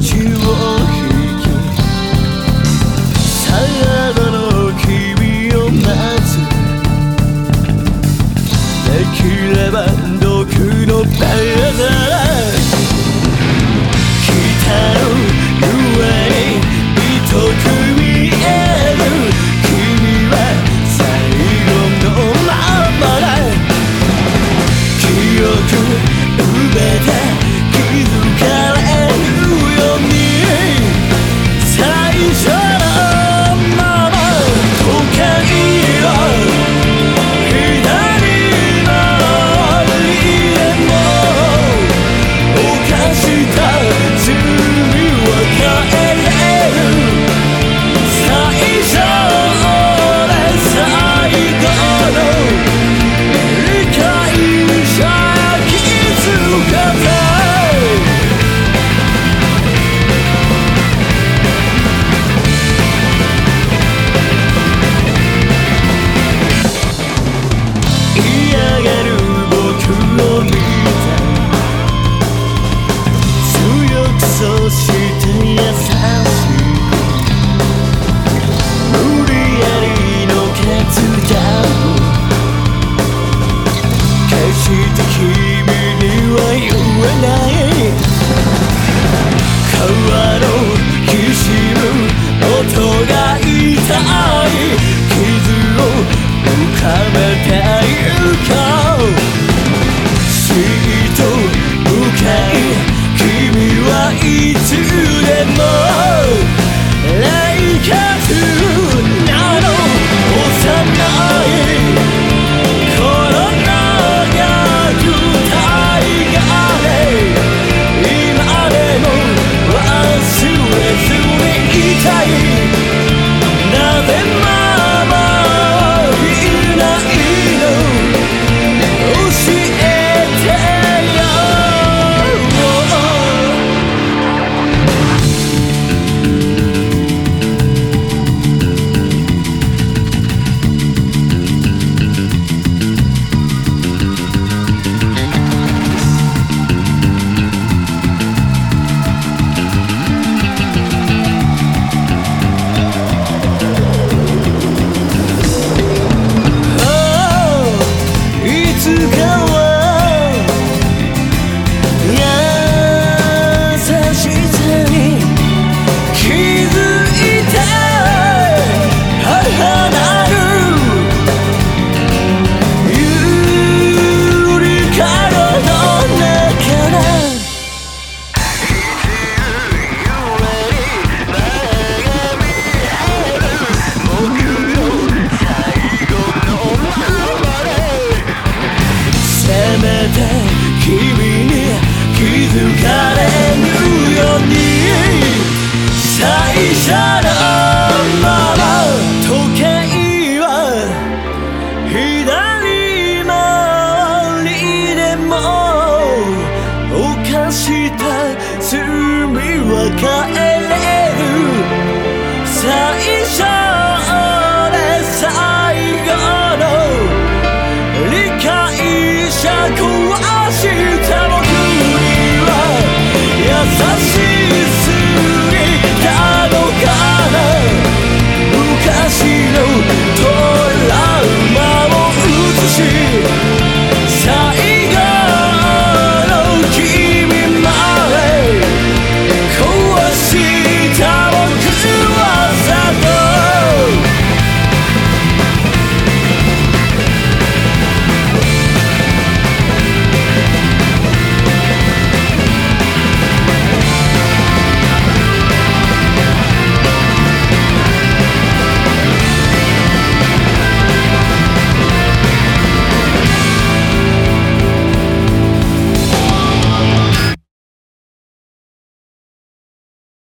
さやだの君を待つ。できれば毒のペアなした罪は帰れる。最初で最後の理解者怖い。